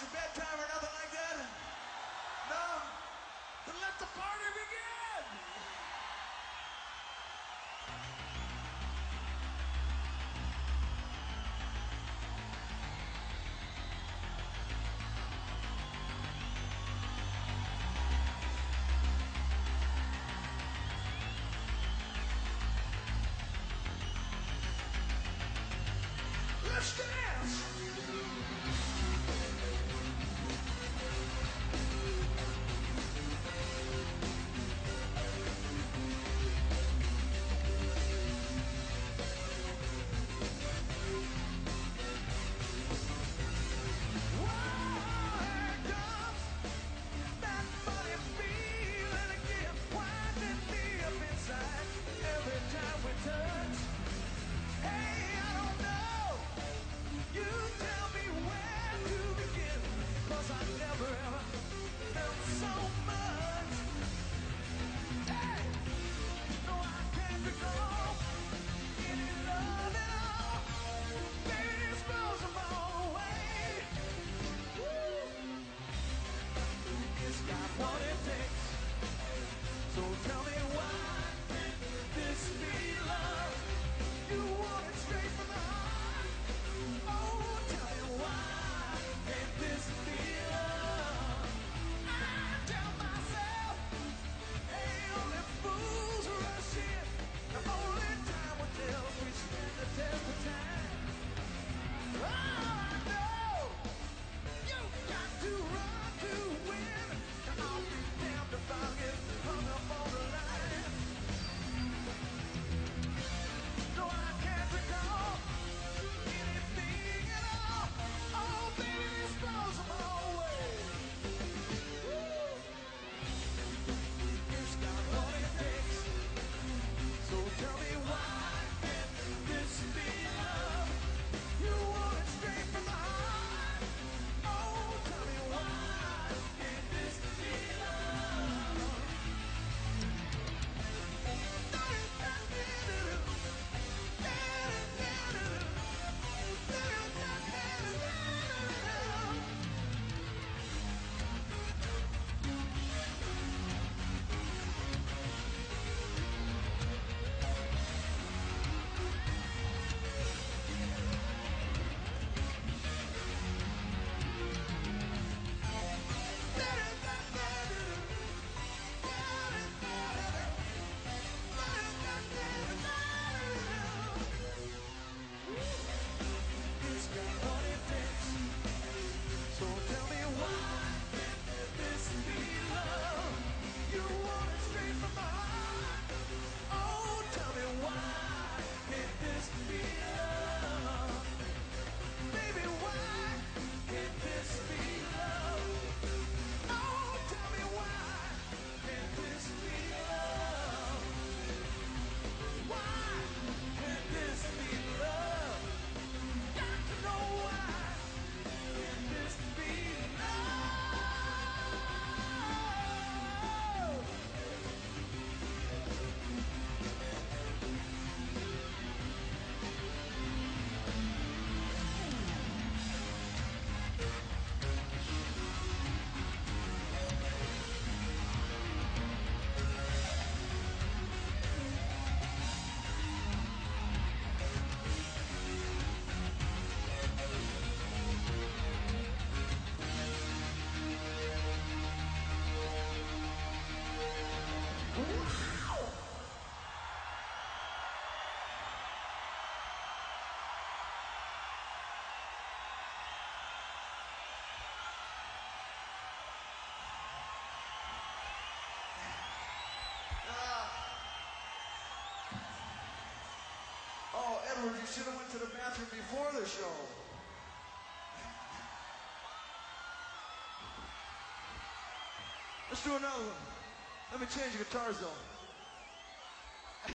it's your bedtime or nothing like that. No. Then let the party Oh, Edward, you should have went to the bathroom before the show. Let's do another one. Let me change the guitars though.